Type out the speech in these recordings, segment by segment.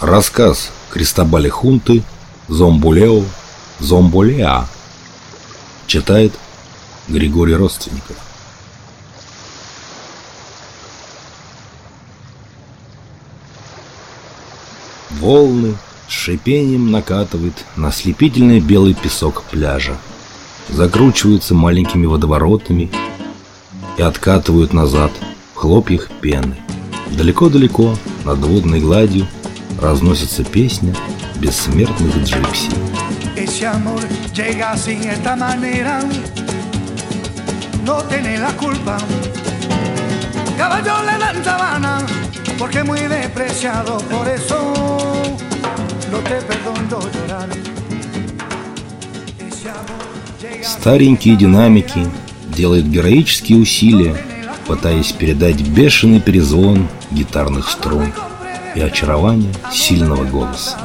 Рассказ Кристобали Хунты «Зомбулео, Зомбулеа» Читает Григорий Родственников Волны с шипением накатывает на ослепительный белый песок пляжа. Закручиваются маленькими водоворотами и откатывают назад в хлопьях пены. Далеко-далеко над водной гладью разносится песня бессмертных джипси. Ese amor llega así de esta manera, no tiene la culpa. Caballo le dan sabana, porque muy despreciado, por eso no te perdono llorar. Ese amor llega Старенькие динамики делают героические усилия, пытаясь передать бешеный перезвон гитарных струн и очарование сильного голоса.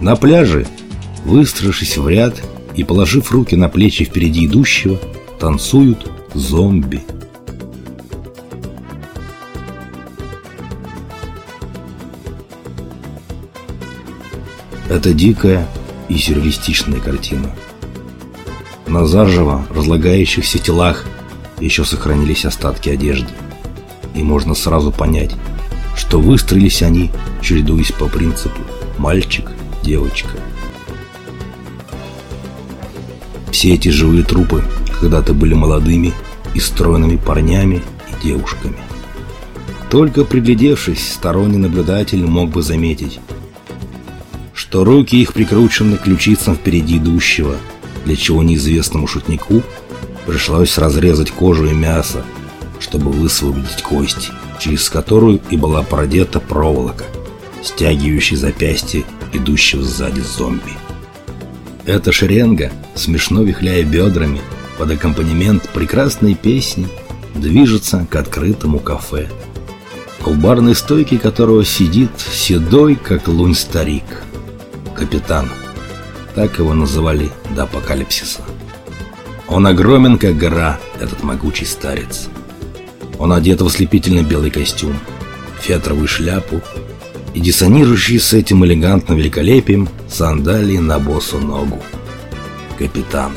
На пляже, выстроившись в ряд и положив руки на плечи впереди идущего, танцуют зомби. Это дикая и сюрреалистичная картина. На заживо разлагающихся телах еще сохранились остатки одежды. И можно сразу понять, что выстроились они, чередуясь по принципу «мальчик, Все эти живые трупы когда-то были молодыми и стройными парнями и девушками. Только приглядевшись, сторонний наблюдатель мог бы заметить, что руки их прикручены к ключицам впереди идущего, для чего неизвестному шутнику пришлось разрезать кожу и мясо, чтобы высвободить кость, через которую и была продета проволока, стягивающая запястье идущего сзади зомби. Эта шеренга, смешно вихляя бедрами, под аккомпанемент прекрасной песни, движется к открытому кафе, у барной стойки которого сидит седой, как лунь старик, капитан. Так его называли до апокалипсиса. Он огромен, как гора, этот могучий старец. Он одет в ослепительно белый костюм, фетровую шляпу и диссонирующие с этим элегантным великолепием сандалии на босу ногу. Капитан,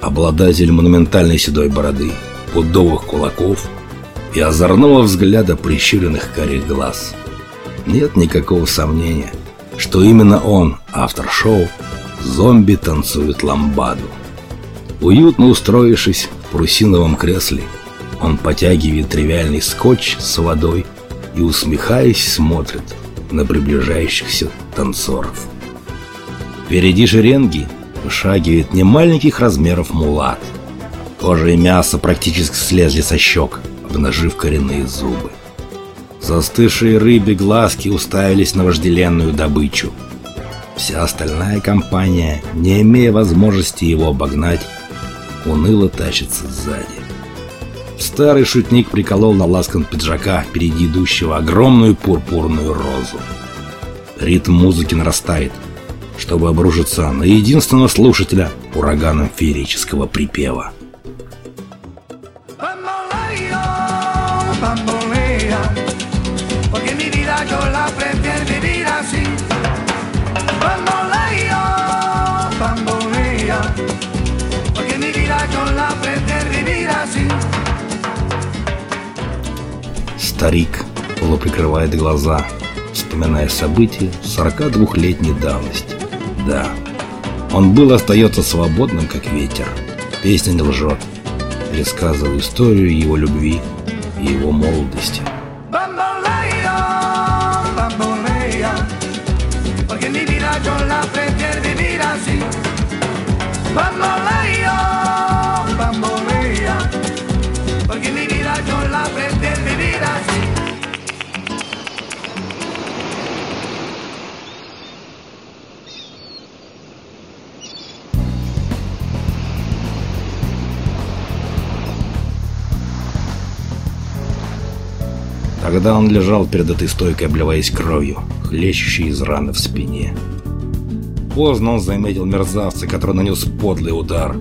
обладатель монументальной седой бороды, пудовых кулаков и озорного взгляда прищуренных карих глаз. Нет никакого сомнения, что именно он, автор шоу, зомби танцует ламбаду. Уютно устроившись в прусиновом кресле, он потягивает тривиальный скотч с водой и, усмехаясь, смотрит на приближающихся танцоров. Впереди шеренги вышагивает немаленьких размеров мулат. Кожа и мясо практически слезли со щек, обнажив коренные зубы. Застывшие рыбе глазки уставились на вожделенную добычу. Вся остальная компания, не имея возможности его обогнать, уныло тащится сзади. Старый шутник приколол на ласкан пиджака впереди идущего огромную пурпурную розу. Ритм музыки нарастает, чтобы обрушиться на единственного слушателя ураганом феерического припева. Старик полуприкрывает глаза, вспоминая события 42-летней давности. Да, он был остается свободным, как ветер. Песня не лжет, пересказывая историю его любви и его молодости. Тогда он лежал перед этой стойкой, обливаясь кровью, хлещущей из раны в спине. Поздно он заметил мерзавца, который нанес подлый удар.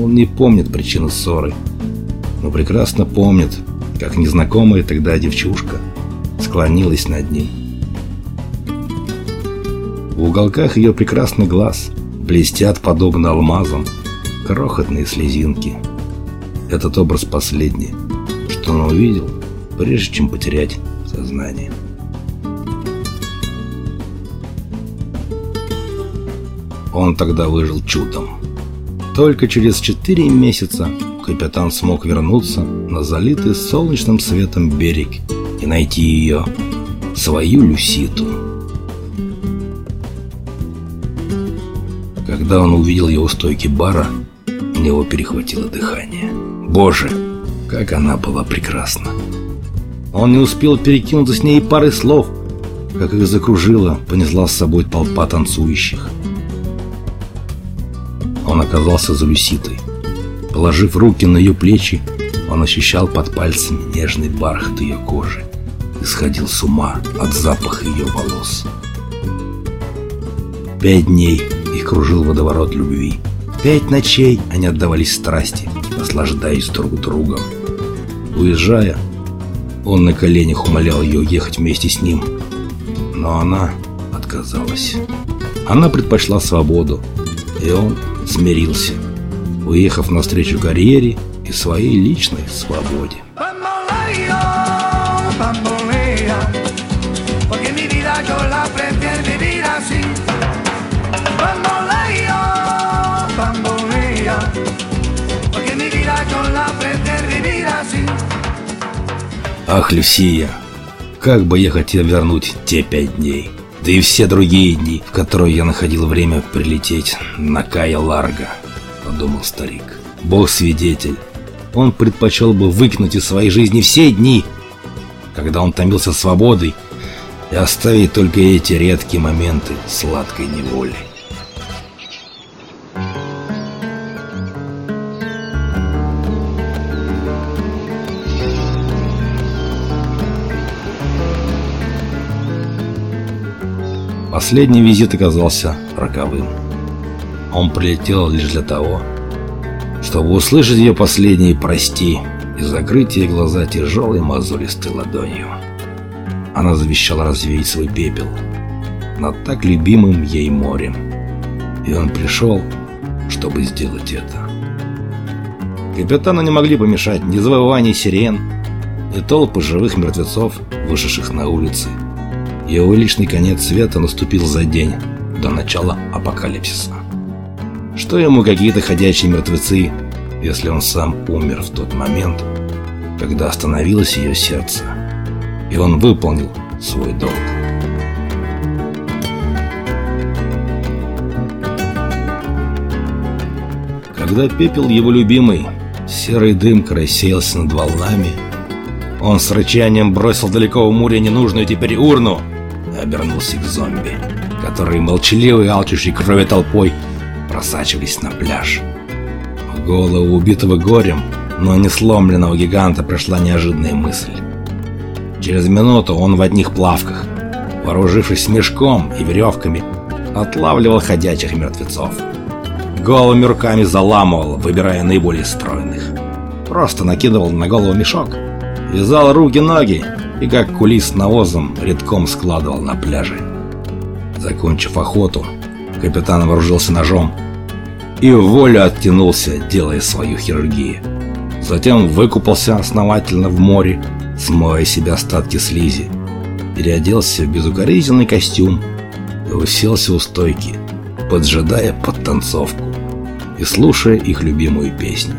Он не помнит причины ссоры, но прекрасно помнит, как незнакомая тогда девчушка склонилась над ним. В уголках ее прекрасный глаз блестят, подобно алмазам, крохотные слезинки. Этот образ последний, что он увидел, прежде чем потерять сознание. Он тогда выжил чудом. Только через четыре месяца капитан смог вернуться на залитый солнечным светом берег и найти ее, свою Люситу. Когда он увидел его стойки бара, у него перехватило дыхание. Боже, как она была прекрасна! Он не успел перекинуться с ней пары слов, как их закружила, понесла с собой толпа танцующих. Он оказался за Люситой. Положив руки на ее плечи, он ощущал под пальцами нежный бархат ее кожи и сходил с ума от запаха ее волос. Пять дней их кружил водоворот любви. Пять ночей они отдавались страсти, наслаждаясь друг другом. Уезжая, он на коленях умолял ее ехать вместе с ним, но она отказалась. Она предпочла свободу, и он смирился, уехав навстречу карьере и своей личной свободе. Ах, Люсия, как бы я хотел вернуть те пять дней да и все другие дни, в которые я находил время прилететь на Кая Ларго, подумал старик. Бог свидетель, он предпочел бы выкинуть из своей жизни все дни, когда он томился свободой, и оставить только эти редкие моменты сладкой неволи. Последний визит оказался роковым. Он прилетел лишь для того, чтобы услышать ее последние «прости» и закрыть ей глаза тяжелой мозолистой ладонью. Она завещала развеять свой пепел над так любимым ей морем. И он пришел, чтобы сделать это. Капитану не могли помешать ни завывание сирен, ни толпы живых мертвецов, вышедших на улицы, его личный конец света наступил за день до начала апокалипсиса. Что ему какие-то ходячие мертвецы, если он сам умер в тот момент, когда остановилось ее сердце, и он выполнил свой долг. Когда пепел его любимый, серый дым рассеялся над волнами, он с рычанием бросил далеко в море ненужную теперь урну — обернулся к зомби, которые молчаливой алчущей крови толпой просачивались на пляж. В голову убитого горем, но не сломленного гиганта пришла неожиданная мысль. Через минуту он в одних плавках, вооружившись мешком и веревками, отлавливал ходячих мертвецов. Голыми руками заламывал, выбирая наиболее стройных. Просто накидывал на голову мешок, вязал руки-ноги и как кулис навозом редком складывал на пляже. Закончив охоту, капитан вооружился ножом и в волю оттянулся, делая свою хирургию. Затем выкупался основательно в море, смывая себе остатки слизи, переоделся в безукоризненный костюм и уселся у стойки, поджидая подтанцовку и слушая их любимую песню.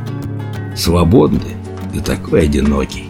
Свободный и такой одинокий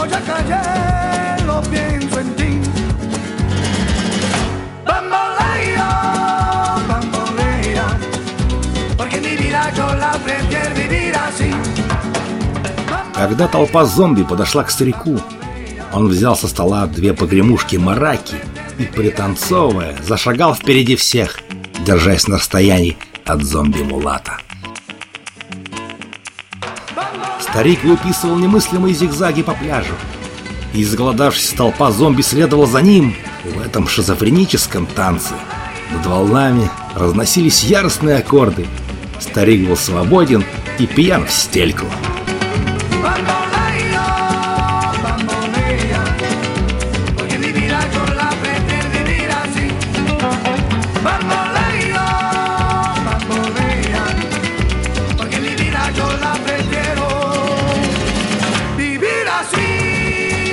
Boyacá ya lo pienso en ti. Bambolea, bambolea, porque mi vida yo la prefiero vivir así. Когда толпа зомби подошла к старику, он взял со стола две погремушки мараки и, пританцовывая, зашагал впереди всех, держась на расстоянии от зомби-мулата. Старик выписывал немыслимые зигзаги по пляжу. И изголодавшаяся толпа зомби следовала за ним в этом шизофреническом танце. Над волнами разносились яростные аккорды. Старик был свободен и пьян в стельку.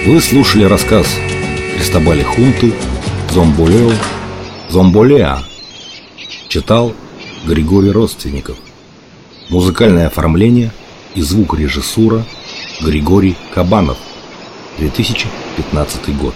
Вы слушали рассказ Кристобали Хунты «Зомболео», «Зомболеа». Читал Григорий Родственников. Музыкальное оформление и звукорежиссура Григорий Кабанов. 2015 год.